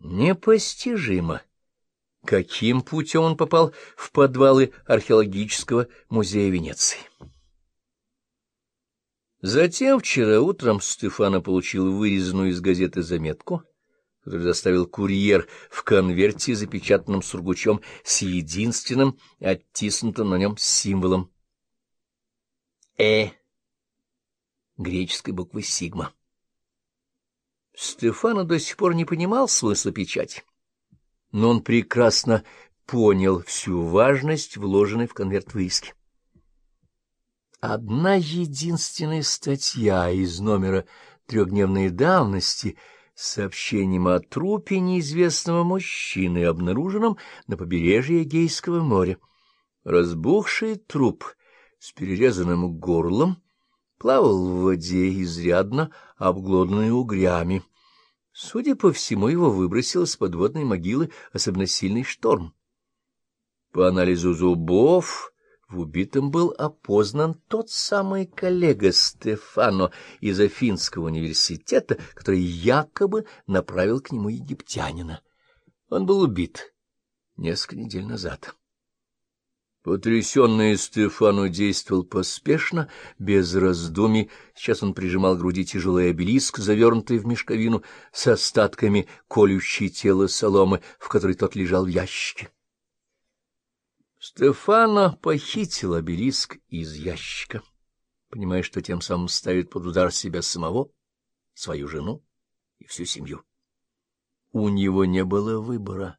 Непостижимо, каким путем он попал в подвалы археологического музея Венеции. Затем вчера утром Стефано получил вырезанную из газеты заметку, которую доставил курьер в конверте, запечатанном сургучом с единственным оттиснутым на нем символом «Э» греческой буквы «Сигма». Стефано до сих пор не понимал смысла печати, но он прекрасно понял всю важность вложенной в конверт вырезки. Одна единственная статья из номера трехдневной давности с сообщением о трупе неизвестного мужчины, обнаруженном на побережье Эгейского моря. Разбухший труп с перерезанным горлом плавал в воде изрядно обглоданный угрями. Судя по всему, его выбросил с подводной могилы особенно сильный шторм. По анализу зубов в убитом был опознан тот самый коллега Стефано из Афинского университета, который якобы направил к нему египтянина. Он был убит несколько недель назад. Потрясенный Стефану действовал поспешно, без раздумий. Сейчас он прижимал к груди тяжелый обелиск, завернутый в мешковину, с остатками колющей тело соломы, в которой тот лежал в ящике. Стефано похитил обелиск из ящика, понимая, что тем самым ставит под удар себя самого, свою жену и всю семью. У него не было выбора.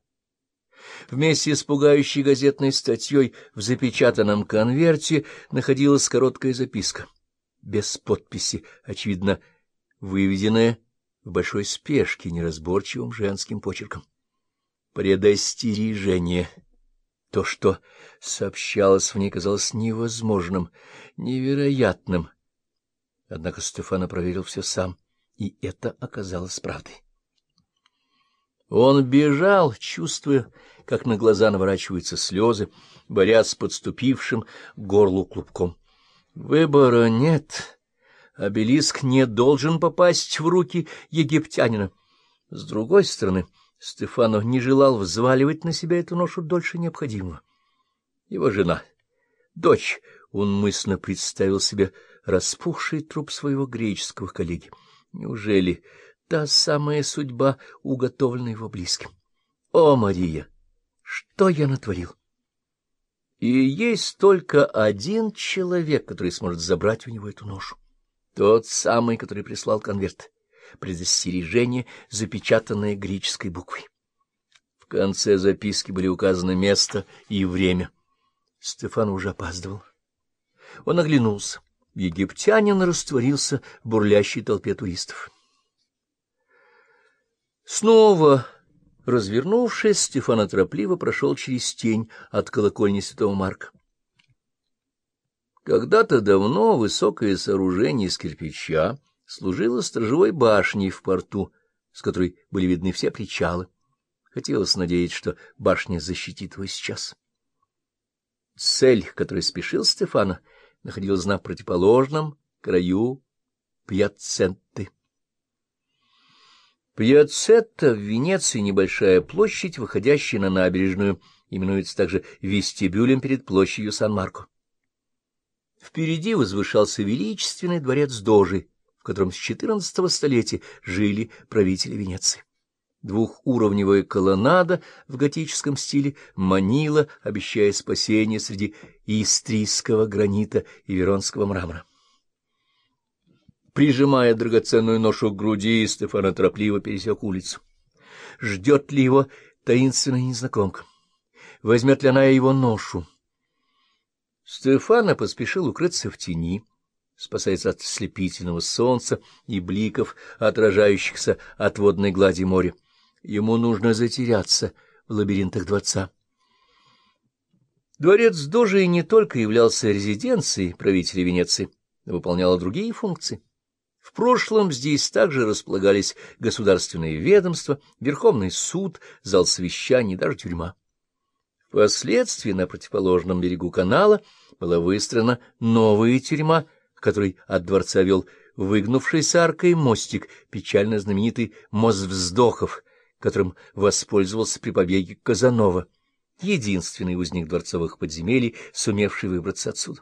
Вместе с пугающей газетной статьей в запечатанном конверте находилась короткая записка, без подписи, очевидно, выведенная в большой спешке неразборчивым женским почерком. Предостережение. То, что сообщалось в ней, казалось невозможным, невероятным. Однако Стефана проверил все сам, и это оказалось правдой. Он бежал, чувствуя, как на глаза наворачиваются слезы, борясь с подступившим горлу клубком. Выбора нет. Обелиск не должен попасть в руки египтянина. С другой стороны, Стефано не желал взваливать на себя эту ношу дольше необходимого. Его жена, дочь, он мысленно представил себе распухший труп своего греческого коллеги. Неужели та самая судьба, уготовленная его близким. О, Мария, что я натворил? И есть только один человек, который сможет забрать у него эту ношу. Тот самый, который прислал конверт. Предостережение, запечатанное греческой буквой. В конце записки были указаны место и время. Стефан уже опаздывал. Он оглянулся. Египтянин растворился в бурлящей толпе туристов. Снова развернувшись, Стефан торопливо прошел через тень от колокольни святого Марка. Когда-то давно высокое сооружение из кирпича служило сторожевой башней в порту, с которой были видны все причалы. Хотелось надеяться, что башня защитит его сейчас. Цель, которой спешил Стефана, находилась на противоположном краю пьяценты. Пьяцетта в Венеции небольшая площадь, выходящая на набережную, именуется также вестибюлем перед площадью Сан-Марко. Впереди возвышался величественный дворец Дожи, в котором с XIV столетия жили правители Венеции. Двухуровневая колоннада в готическом стиле манила, обещая спасение среди истрийского гранита и веронского мрамора. Прижимая драгоценную ношу к груди, Стефана торопливо пересек улицу. Ждет ли его таинственная незнакомка? Возьмет ли она его ношу? Стефана поспешил укрыться в тени, спасаясь от слепительного солнца и бликов, отражающихся от водной глади моря. Ему нужно затеряться в лабиринтах дворца. Дворец Дожи не только являлся резиденцией правителя Венеции, но выполнял другие функции. В прошлом здесь также располагались государственные ведомства, Верховный суд, зал совещаний, даже тюрьма. Впоследствии на противоположном берегу канала была выстроена новая тюрьма, к которой от дворца вел выгнувшийся аркой мостик, печально знаменитый мост вздохов, которым воспользовался при побеге Казанова, единственный узник дворцовых подземелий, сумевший выбраться отсюда.